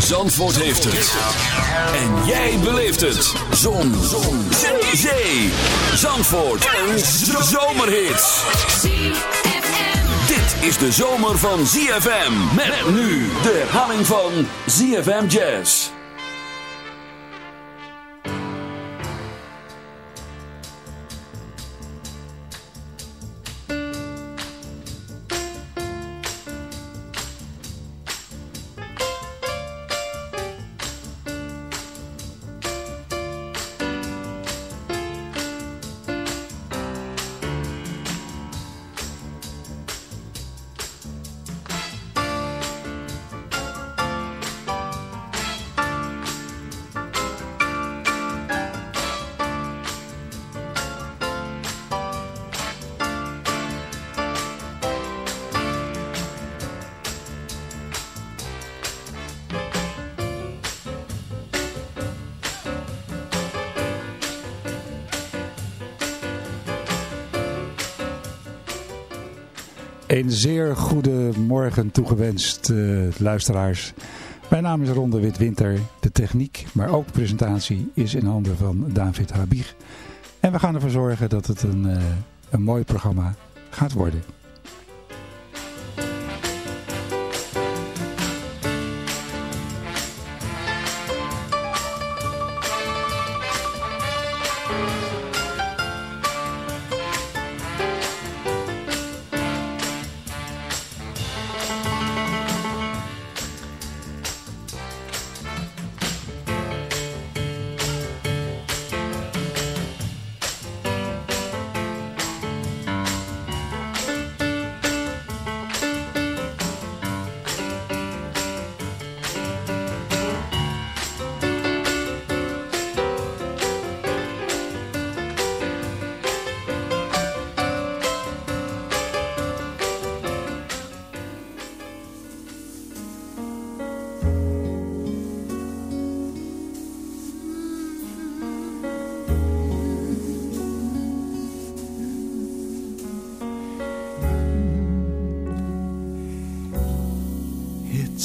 Zandvoort heeft het. En jij beleeft het. Zon. Zon. Zee. Zandvoort. Een zomerhit. Dit is de zomer van ZFM. Met nu de herhaling van ZFM Jazz. Een zeer goede morgen toegewenst, eh, luisteraars. Mijn naam is Ronde Witwinter. De techniek, maar ook presentatie is in handen van David Habig. En we gaan ervoor zorgen dat het een, eh, een mooi programma gaat worden.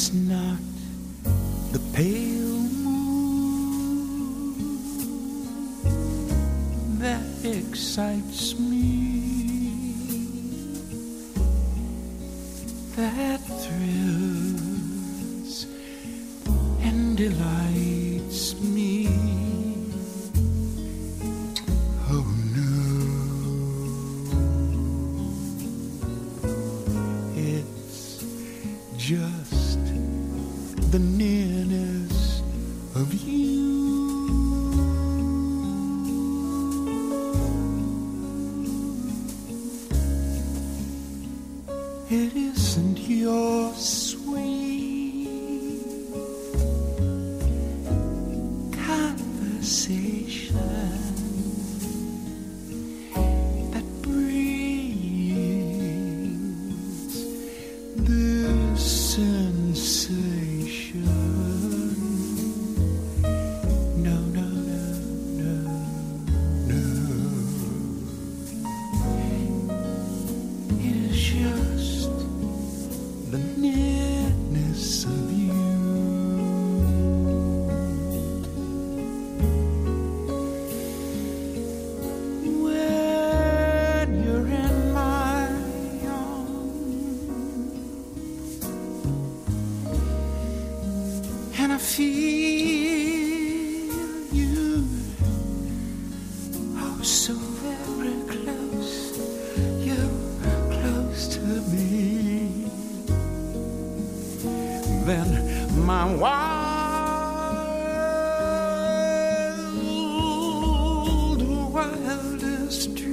It's not the pale moon that excites me, Then my wild, wildest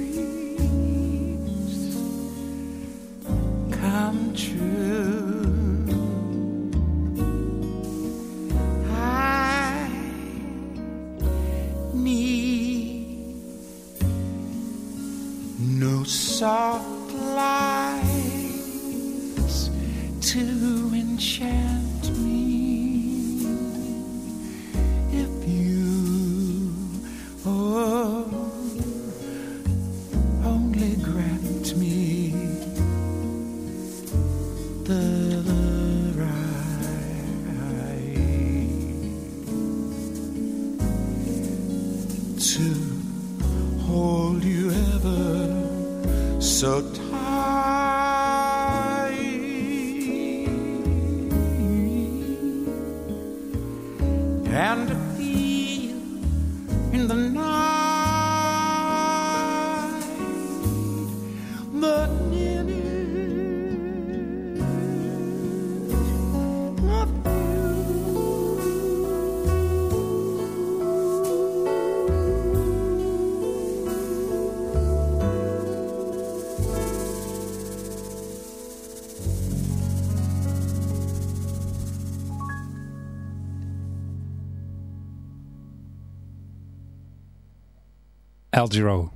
Al Giro.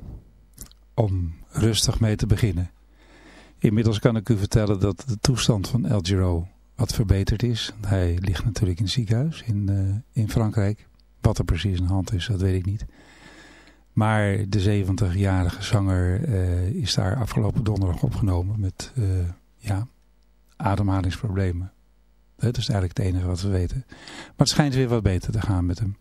Om rustig mee te beginnen. Inmiddels kan ik u vertellen dat de toestand van El Giro wat verbeterd is. Hij ligt natuurlijk in het ziekenhuis in, eh, in Frankrijk. Wat er precies aan de hand is, dat weet ik niet. Maar de 70-jarige zanger eh, is daar afgelopen donderdag opgenomen met eh, ja, ademhalingsproblemen. Dat is eigenlijk het enige wat we weten. Maar het schijnt weer wat beter te gaan met hem.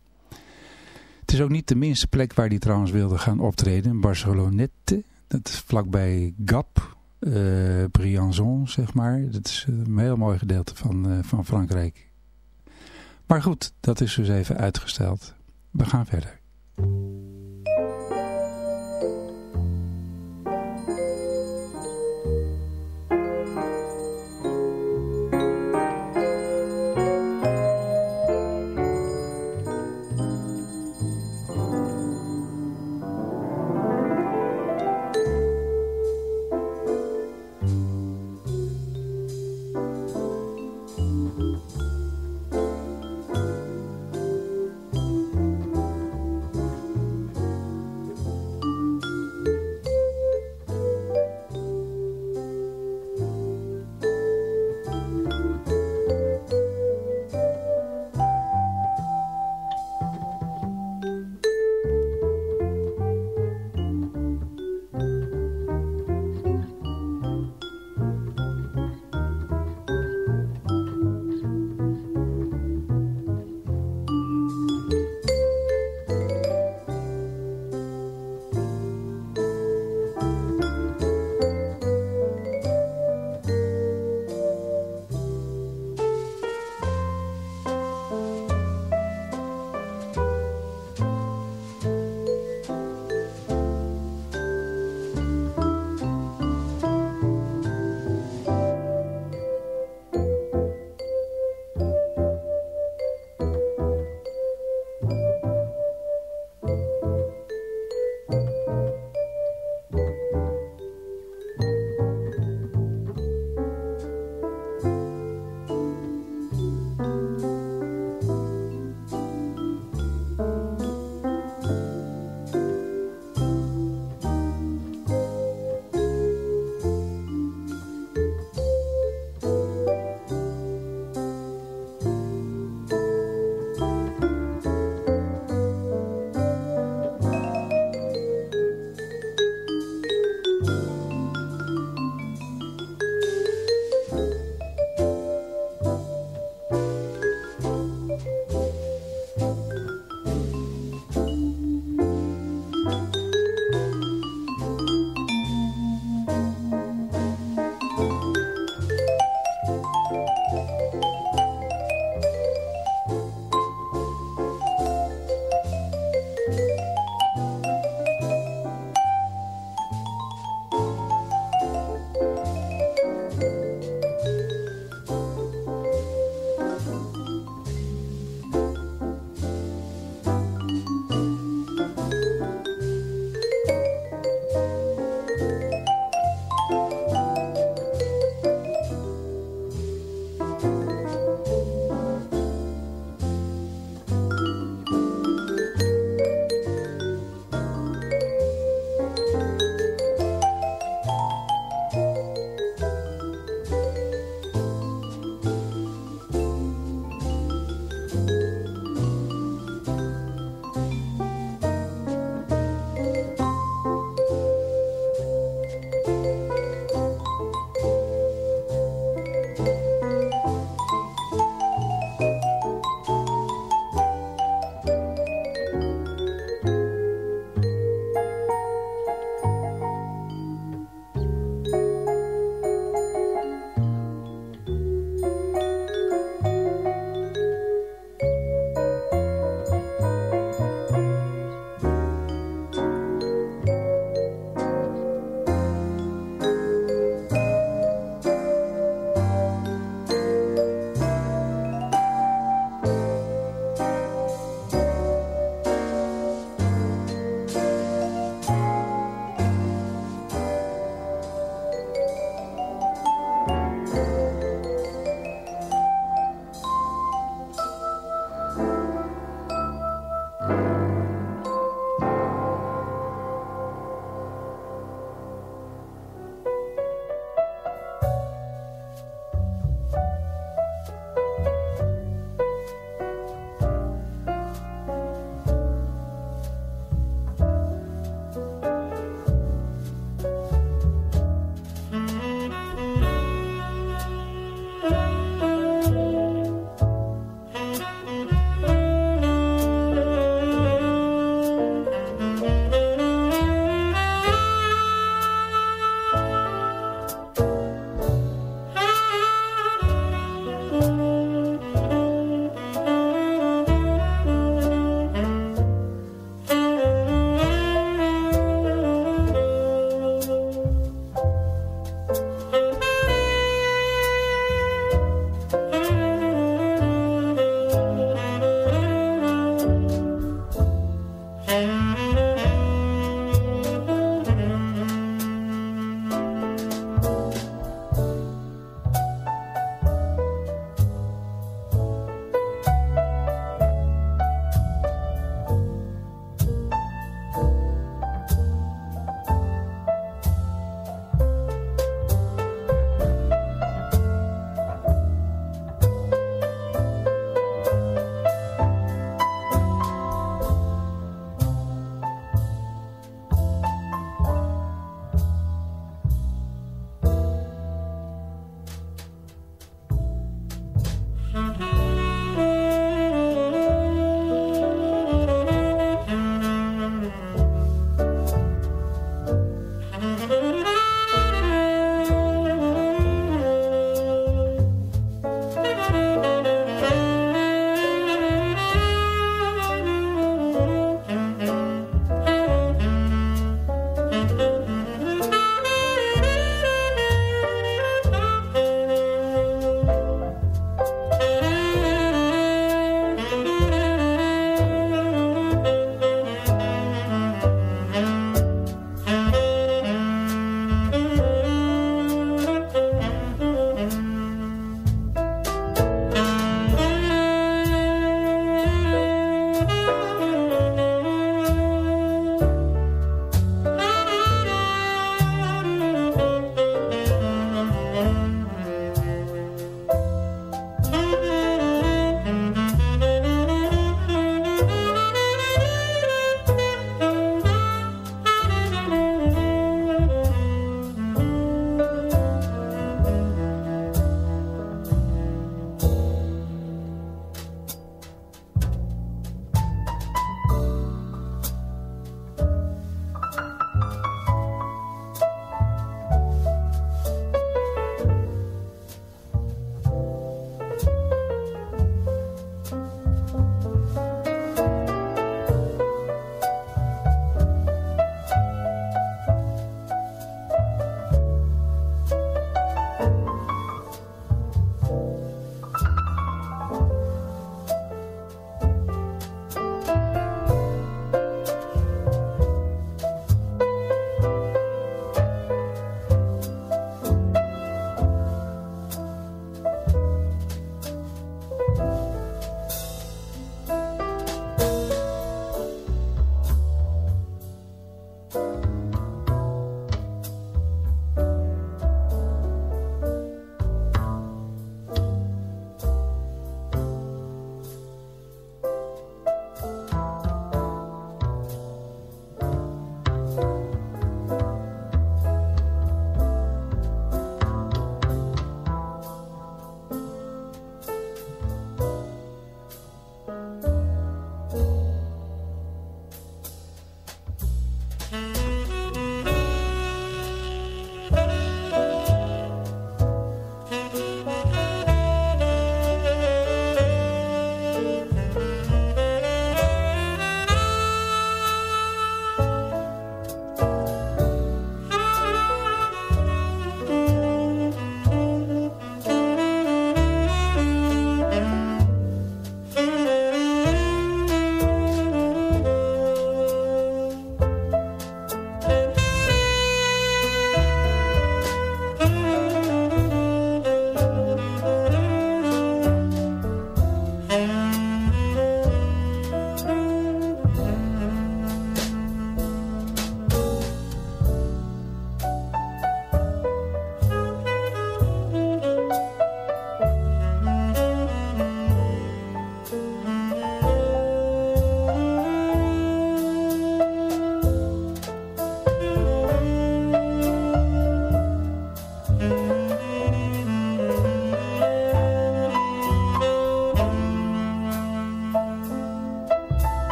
Is ook niet de minste plek waar hij trouwens wilde gaan optreden. Barcelonette. Dat is vlakbij Gap. eh Briançon, zeg maar. Dat is een heel mooi gedeelte van, eh, van Frankrijk. Maar goed, dat is dus even uitgesteld. We gaan verder.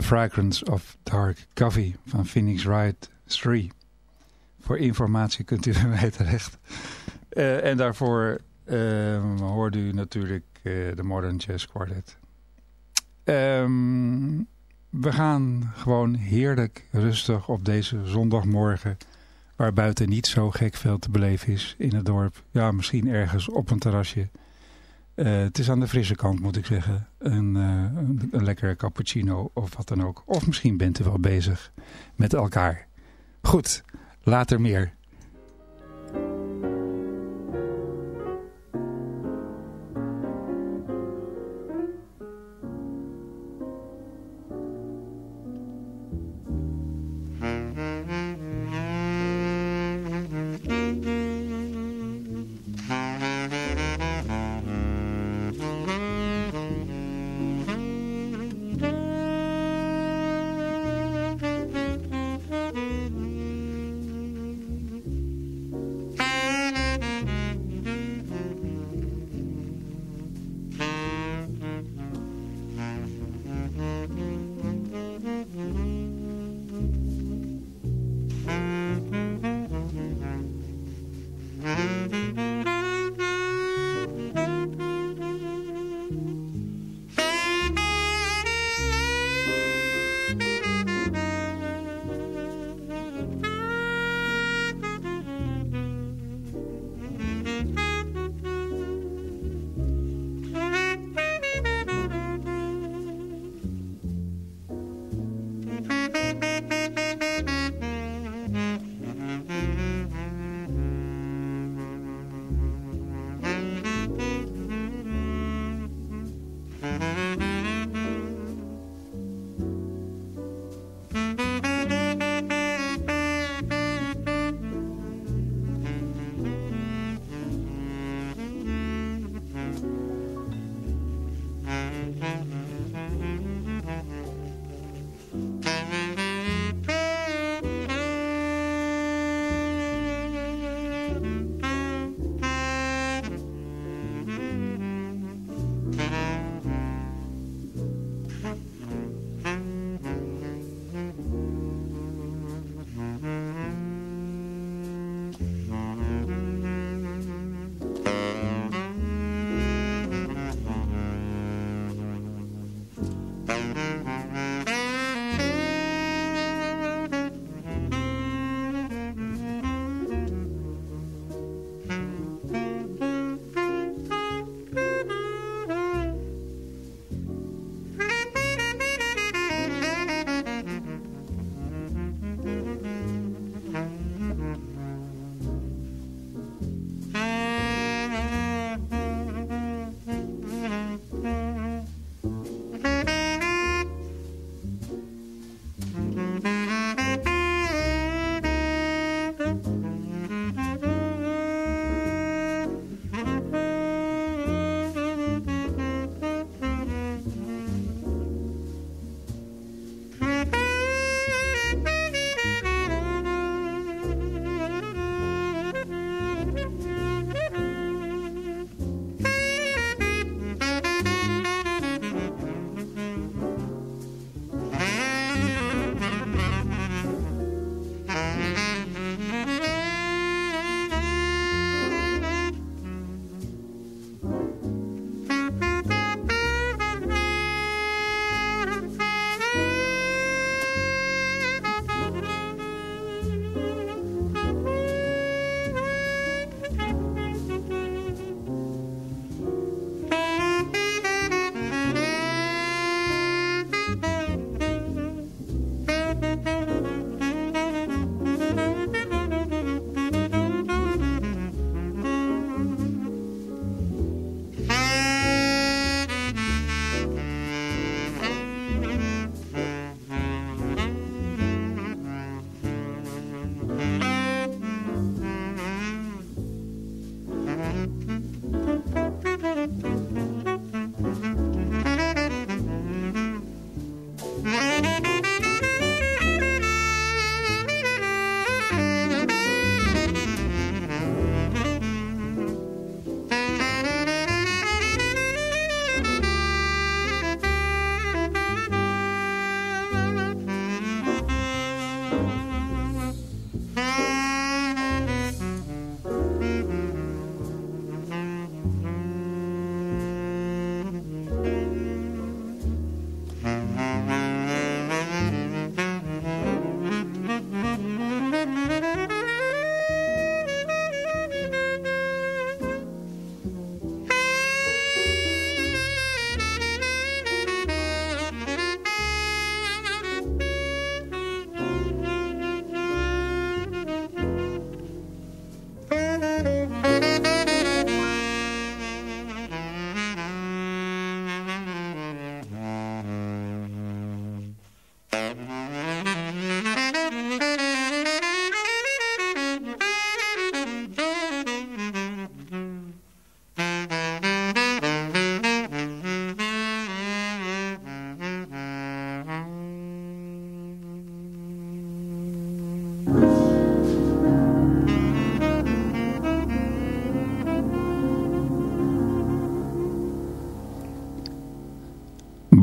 The Fragrance of Dark Coffee van Phoenix Wright 3. Voor informatie kunt u mij terecht. Uh, en daarvoor uh, hoorde u natuurlijk uh, de Modern Jazz Quartet. Um, we gaan gewoon heerlijk rustig op deze zondagmorgen... waar buiten niet zo gek veel te beleven is in het dorp. Ja, misschien ergens op een terrasje... Uh, het is aan de frisse kant, moet ik zeggen. Een, uh, een, een cappuccino of wat dan ook. Of misschien bent u wel bezig met elkaar. Goed, later meer.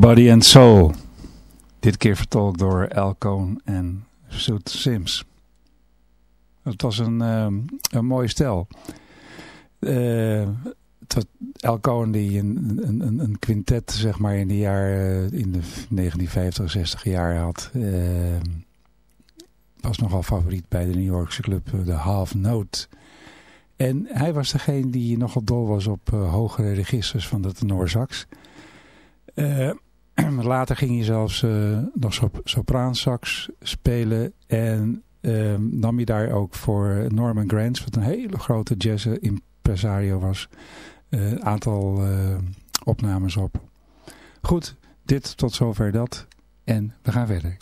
Body and Soul. Dit keer vertolkt door Al Cohn en Soet Sims. Het was een, ehm, een mooie stel. Uh, Al Cohn die een, een, een quintet zeg maar in de jaren in de 1950, 60 jaar had. Uh, was nogal favoriet bij de New Yorkse club de Half Note. En hij was degene die nogal dol was op hogere registers van de tenorsax. Uh, later ging hij zelfs uh, nog sop sopraansax spelen en nam hij daar ook voor Norman Granz, wat een hele grote jazz impresario was, een aantal opnames op. Goed, dit tot zover dat en we gaan verder.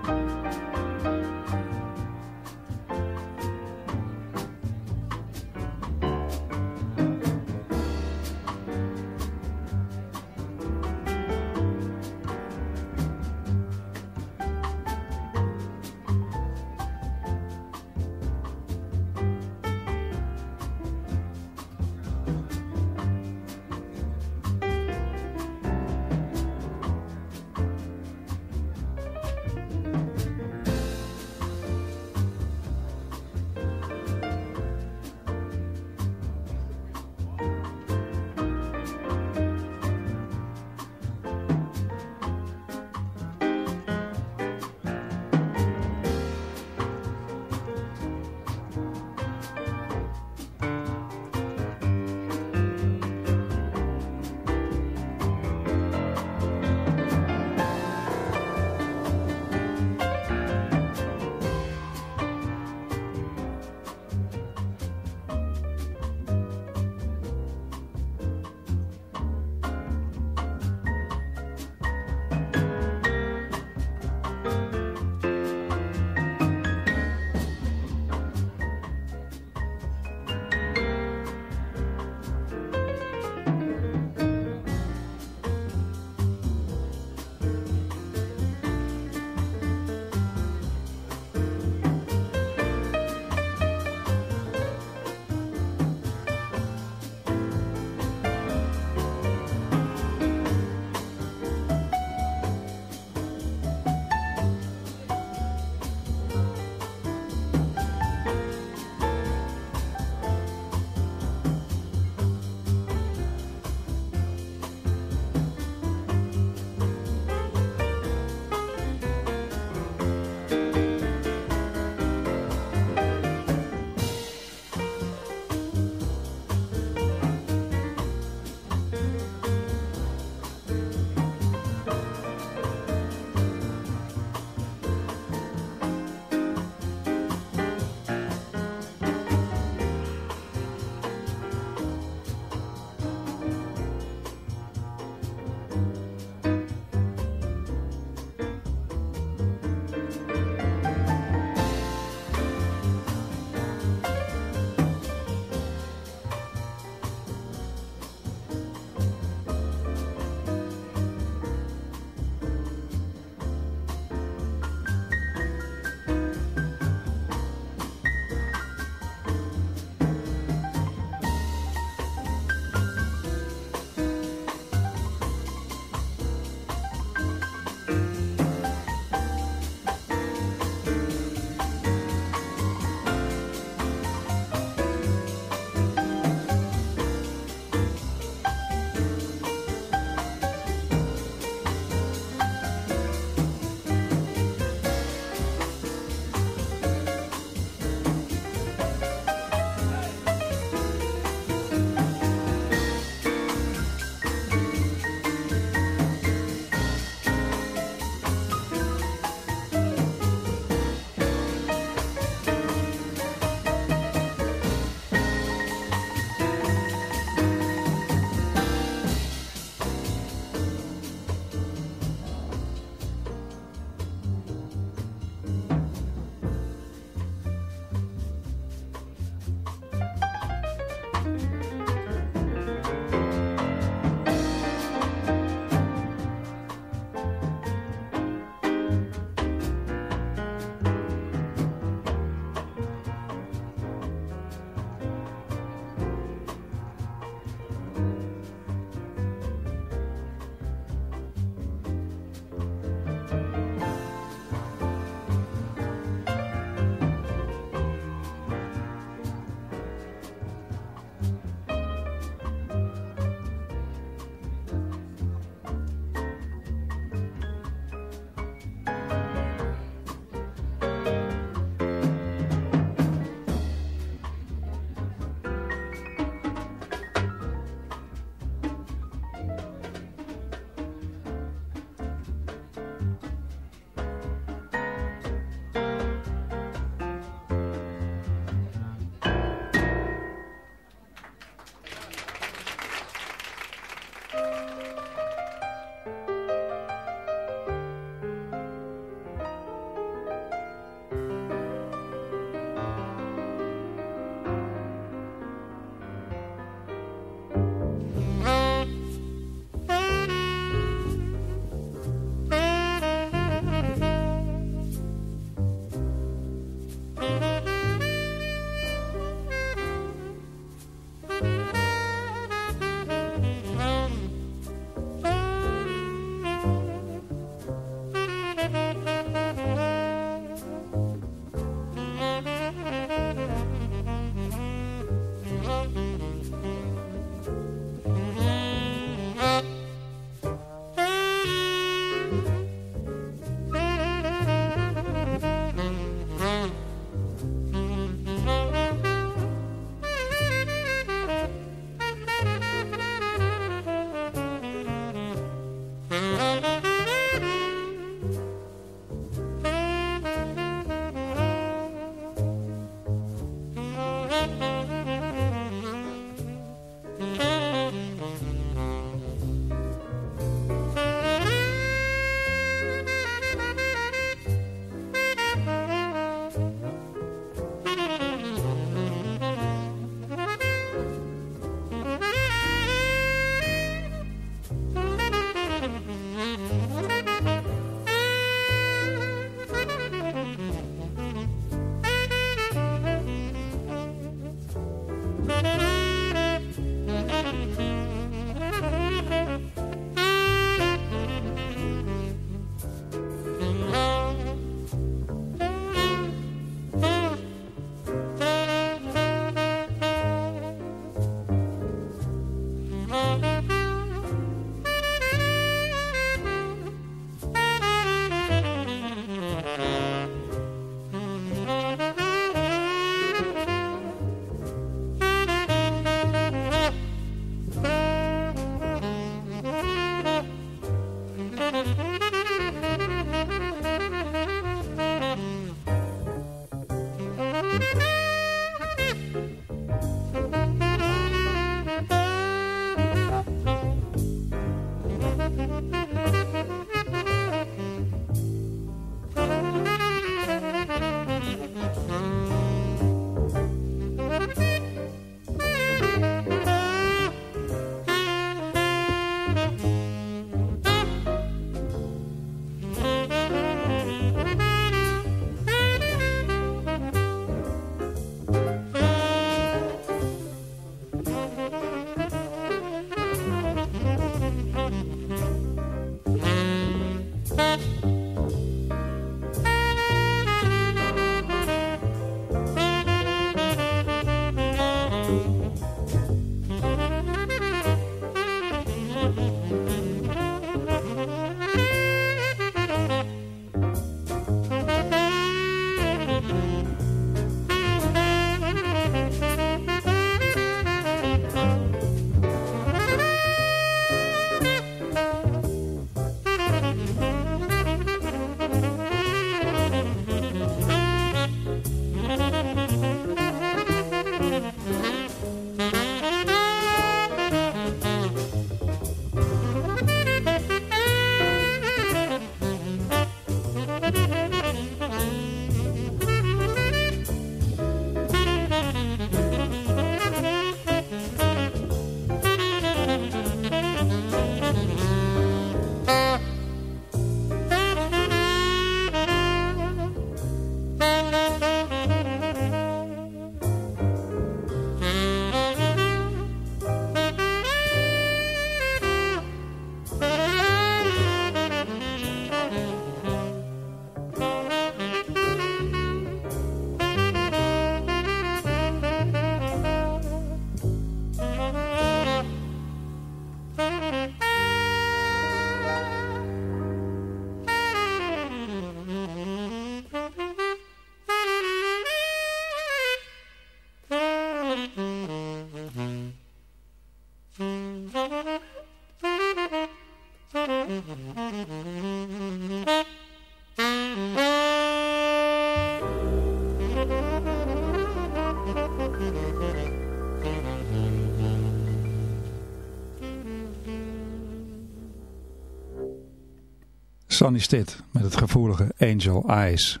Sonny Stitt met het gevoelige Angel Eyes.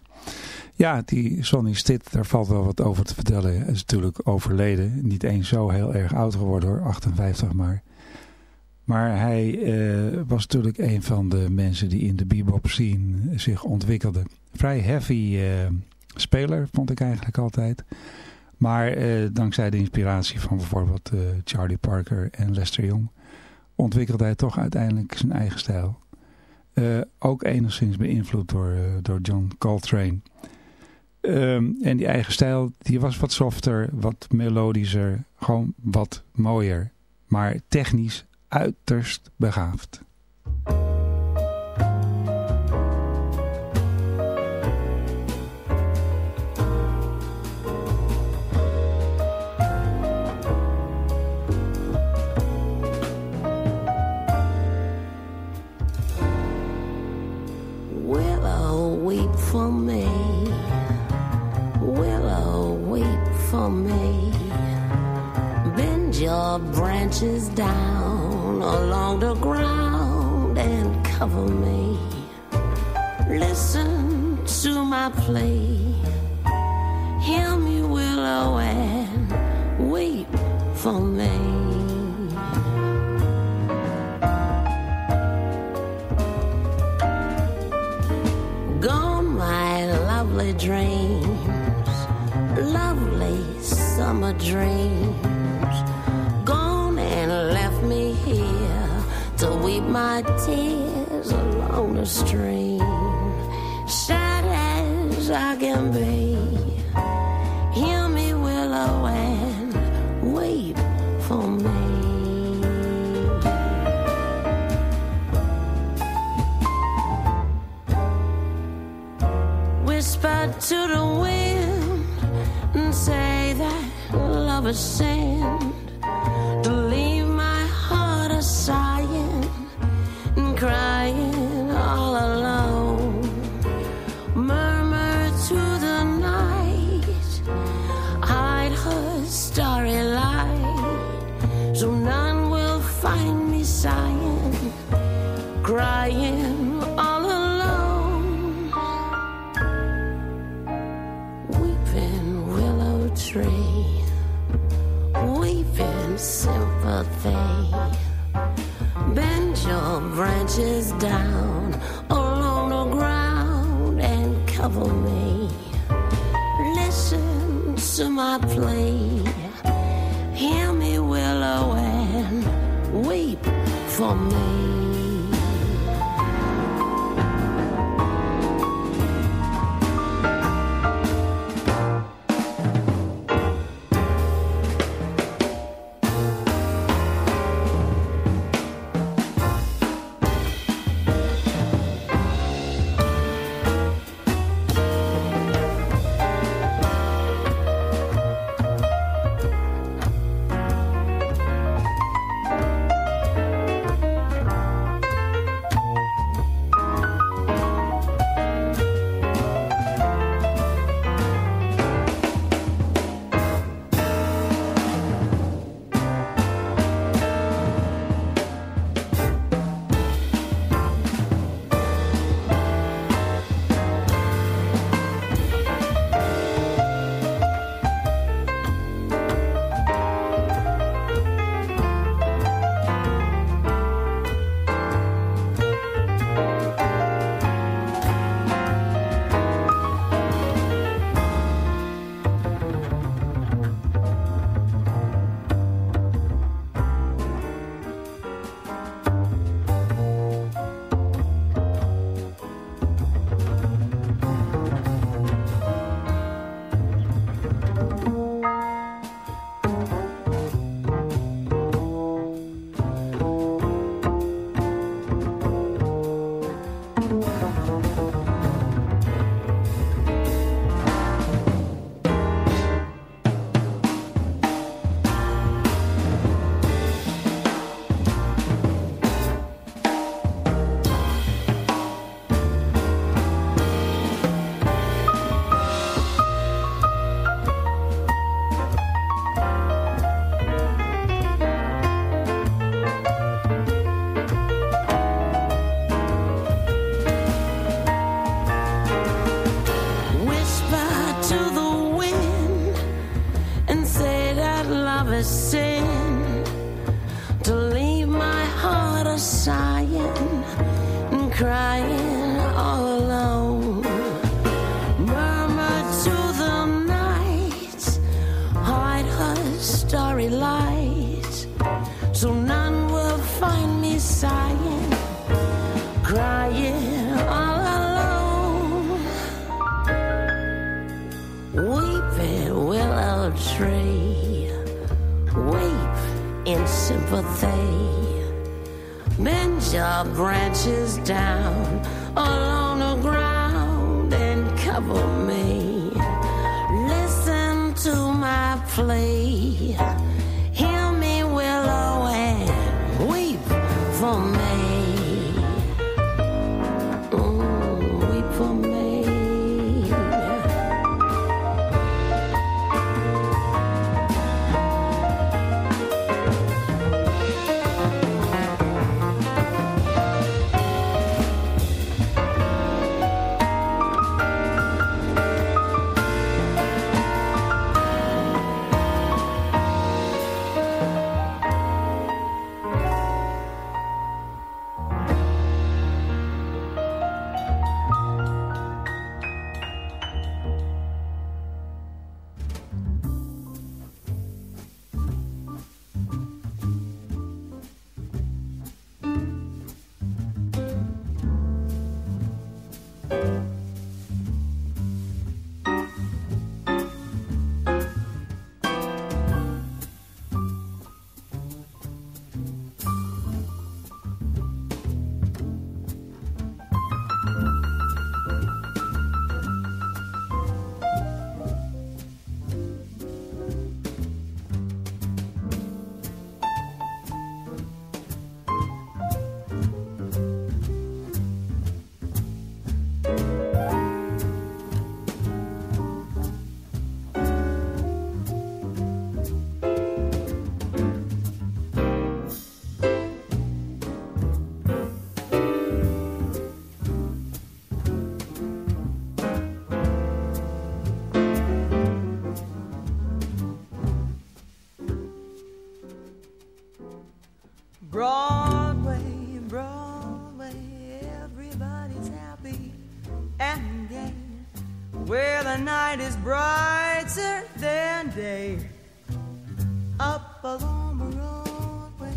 Ja, die Sonny Stitt, daar valt wel wat over te vertellen. Hij is natuurlijk overleden. Niet eens zo heel erg oud geworden hoor, 58 maar. Maar hij eh, was natuurlijk een van de mensen die in de bebop scene zich ontwikkelde. Vrij heavy eh, speler, vond ik eigenlijk altijd. Maar eh, dankzij de inspiratie van bijvoorbeeld Charlie Parker en Lester Young... ontwikkelde hij toch uiteindelijk zijn eigen stijl. Eh, ook enigszins beïnvloed door, eh, door John Coltrane. Ehm, en die eigen stijl, die was wat softer, wat melodischer, gewoon wat mooier. Maar technisch uiterst begaafd. Branches down along the ground and cover me. Listen to my plea. Hear me, willow, and weep for me. Gone my lovely dreams, lovely summer dreams. My tears along the stream. Sad as I can be, hear me, willow, and weep for me. whisper to the wind and say that love is sin to down along the ground and cover me. Listen to my plea. Broadway, Broadway, everybody's happy and gay. Where the night is brighter than day. Up along the Broadway,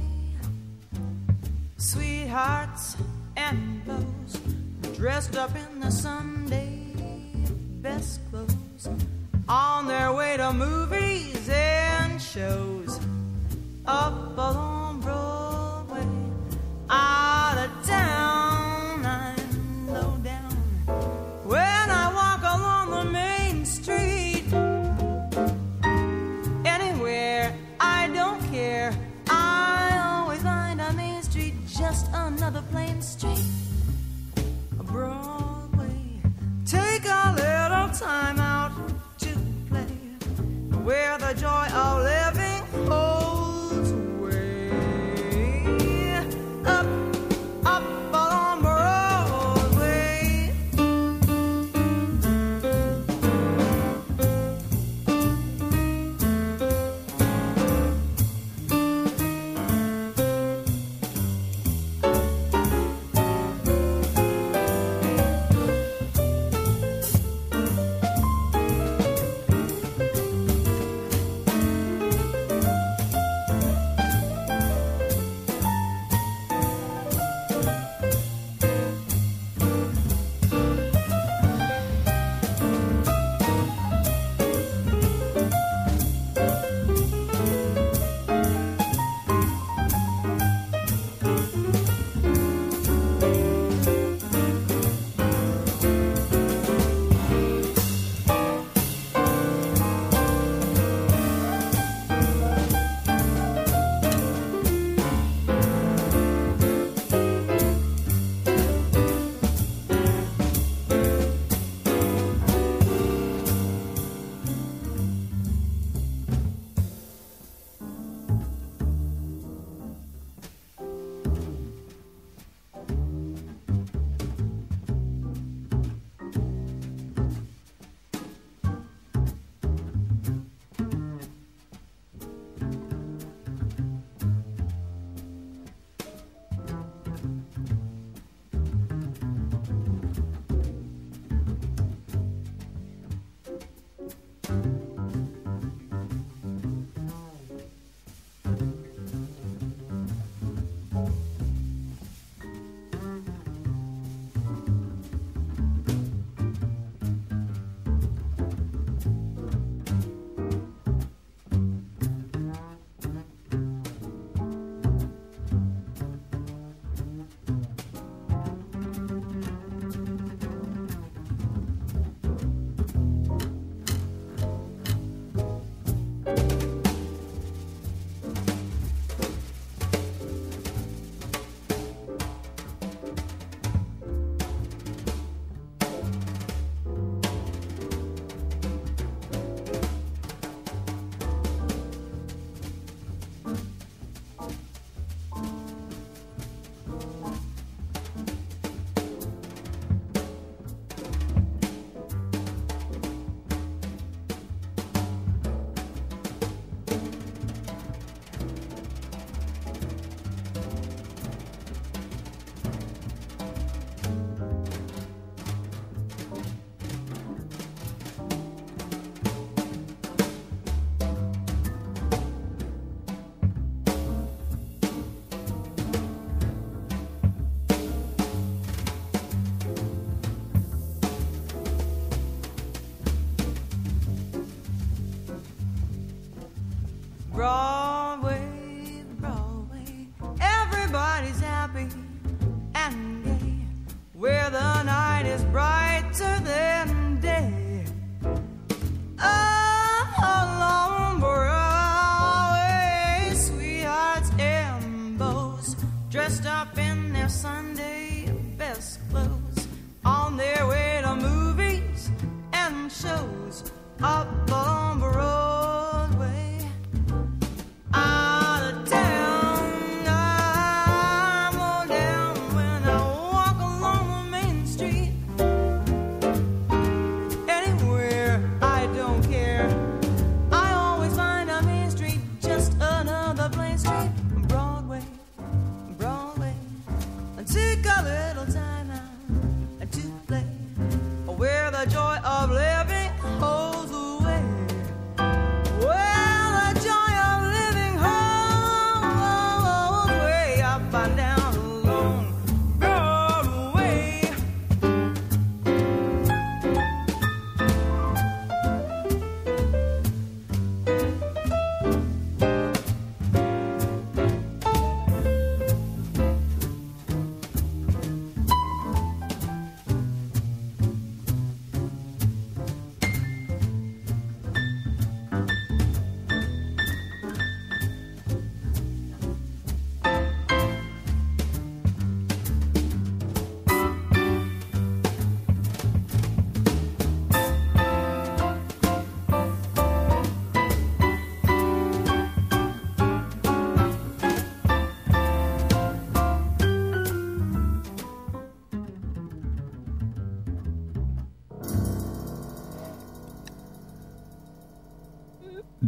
sweethearts and beaux dressed up in the Sunday best clothes, on their way to movies and shows.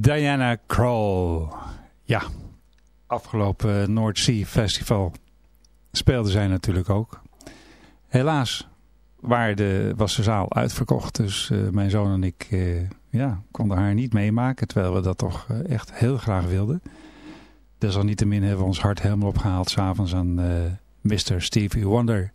Diana Kroll. Ja, afgelopen North Sea Festival speelde zij natuurlijk ook. Helaas waar de, was de zaal uitverkocht, dus eh, mijn zoon en ik eh, ja, konden haar niet meemaken, terwijl we dat toch eh, echt heel graag wilden. Desalniettemin hebben we ons hart helemaal opgehaald s'avonds aan Mr. Stevie Wonder.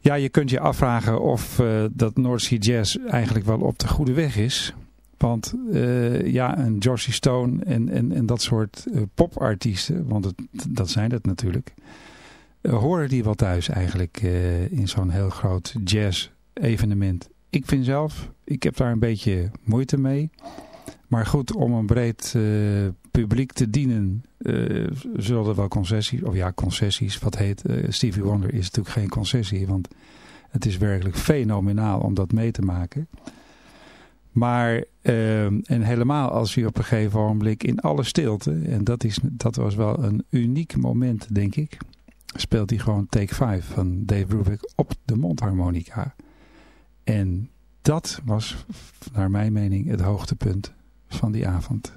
Ja, je kunt je afvragen of dat North Sea Jazz eigenlijk wel op de goede weg is. Want eh, ja, een Georgie Stone en, en, en dat soort eh, popartiesten, want dat zijn het natuurlijk, eh, horen die wel thuis eigenlijk in zo'n heel groot jazz evenement. Ik vind zelf, ik heb daar een beetje moeite mee. Maar goed, om een breed publiek te dienen, zullen er wel concessies, of ja, concessies, wat heet, Stevie Wonder is natuurlijk geen concessie, want het is werkelijk fenomenaal om dat mee te maken. Maar, eh, en helemaal als je op een gegeven ogenblik in alle stilte, en dat, is, dat was wel een uniek moment, denk ik, speelt hij gewoon Take 5 van Dave Brubeck op de mondharmonica. En dat was, naar mijn mening, het hoogtepunt van die avond.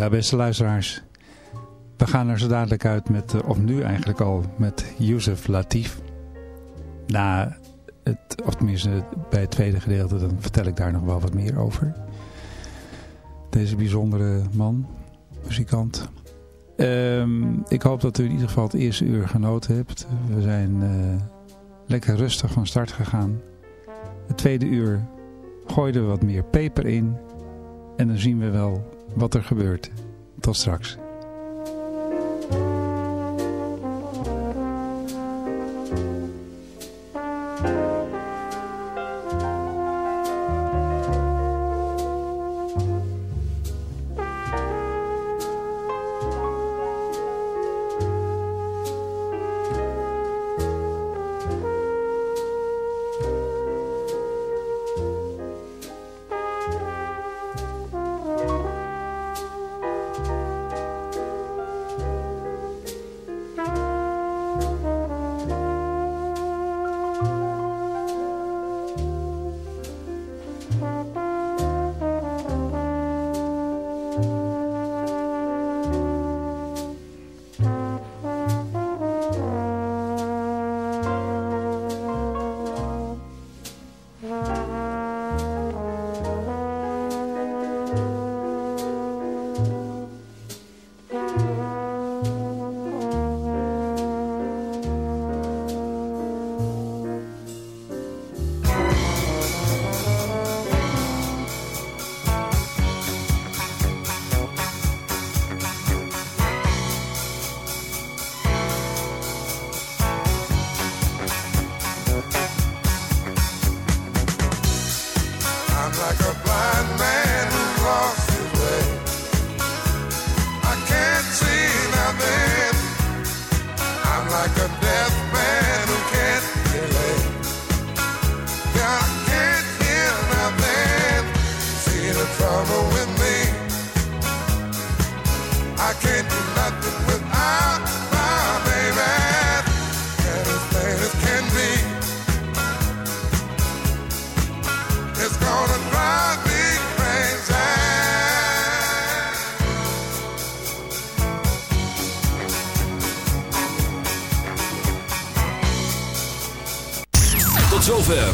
Ja, beste luisteraars. We gaan er zo dadelijk uit met, eh, of nu eigenlijk al, met Yusuf Latif. Na het, of tenminste bij het tweede gedeelte, dan vertel ik daar nog wel wat meer over. Deze bijzondere man, muzikant. Ehm, ik hoop dat u in ieder geval het eerste uur genoten hebt. We zijn eh, lekker rustig van start gegaan. Het tweede uur gooiden we wat meer peper in. En dan zien we wel wat er gebeurt. Tot straks.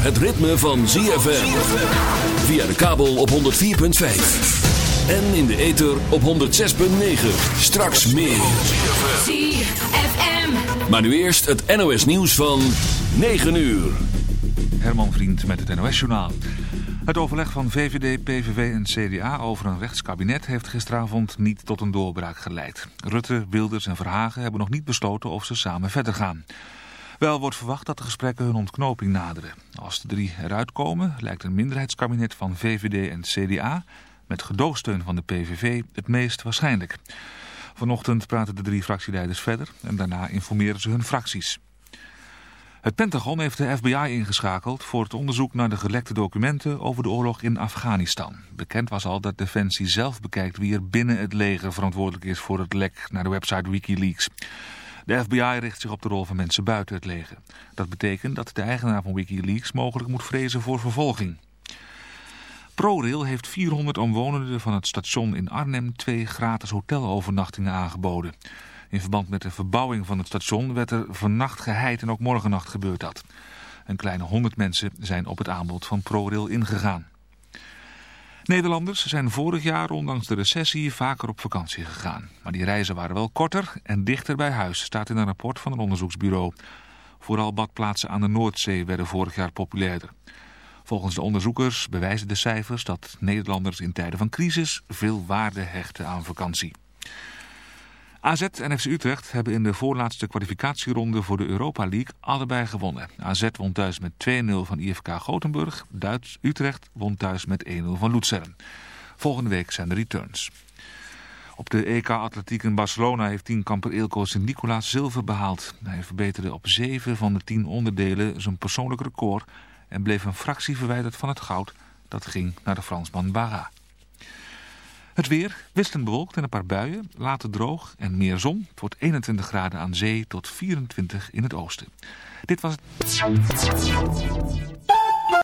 het ritme van ZFM. Via de kabel op 104.5. En in de ether op 106.9. Straks meer. ZFM. Maar nu eerst het NOS nieuws van 9 uur. Herman Vriend met het NOS journaal. Het overleg van VVD, PVV en CDA over een rechtskabinet heeft gisteravond niet tot een doorbraak geleid. Rutte, Wilders en Verhagen hebben nog niet besloten of ze samen verder gaan. Wel wordt verwacht dat de gesprekken hun ontknoping naderen. Als de drie eruit komen, lijkt een minderheidskabinet van VVD en CDA... met gedoogsteun van de PVV het meest waarschijnlijk. Vanochtend praten de drie fractieleiders verder en daarna informeren ze hun fracties. Het Pentagon heeft de FBI ingeschakeld voor het onderzoek naar de gelekte documenten over de oorlog in Afghanistan. Bekend was al dat Defensie zelf bekijkt wie er binnen het leger verantwoordelijk is voor het lek naar de website Wikileaks. De FBI richt zich op de rol van mensen buiten het leger. Dat betekent dat de eigenaar van Wikileaks mogelijk moet vrezen voor vervolging. ProRail heeft 400 omwonenden van het station in Arnhem twee gratis hotelovernachtingen aangeboden. In verband met de verbouwing van het station werd er vannacht geheid en ook morgennacht gebeurt dat. Een kleine 100 mensen zijn op het aanbod van ProRail ingegaan. Nederlanders zijn vorig jaar ondanks de recessie vaker op vakantie gegaan. Maar die reizen waren wel korter en dichter bij huis, staat in een rapport van een onderzoeksbureau. Vooral badplaatsen aan de Noordzee werden vorig jaar populairder. Volgens de onderzoekers bewijzen de cijfers dat Nederlanders in tijden van crisis veel waarde hechten aan vakantie. AZ en FC Utrecht hebben in de voorlaatste kwalificatieronde voor de Europa League allebei gewonnen. AZ won thuis met 2-0 van IFK Gothenburg. Duits Utrecht won thuis met 1-0 van Luzern. Volgende week zijn de returns. Op de EK Atletiek in Barcelona heeft teamkamper Eelco Sint-Nicolaas zilver behaald. Hij verbeterde op 7 van de 10 onderdelen zijn persoonlijk record... en bleef een fractie verwijderd van het goud. Dat ging naar de Fransman Barra. Het weer, wisselend bewolkt en een paar buien, later droog en meer zon. Het wordt 21 graden aan zee tot 24 in het oosten. Dit was het...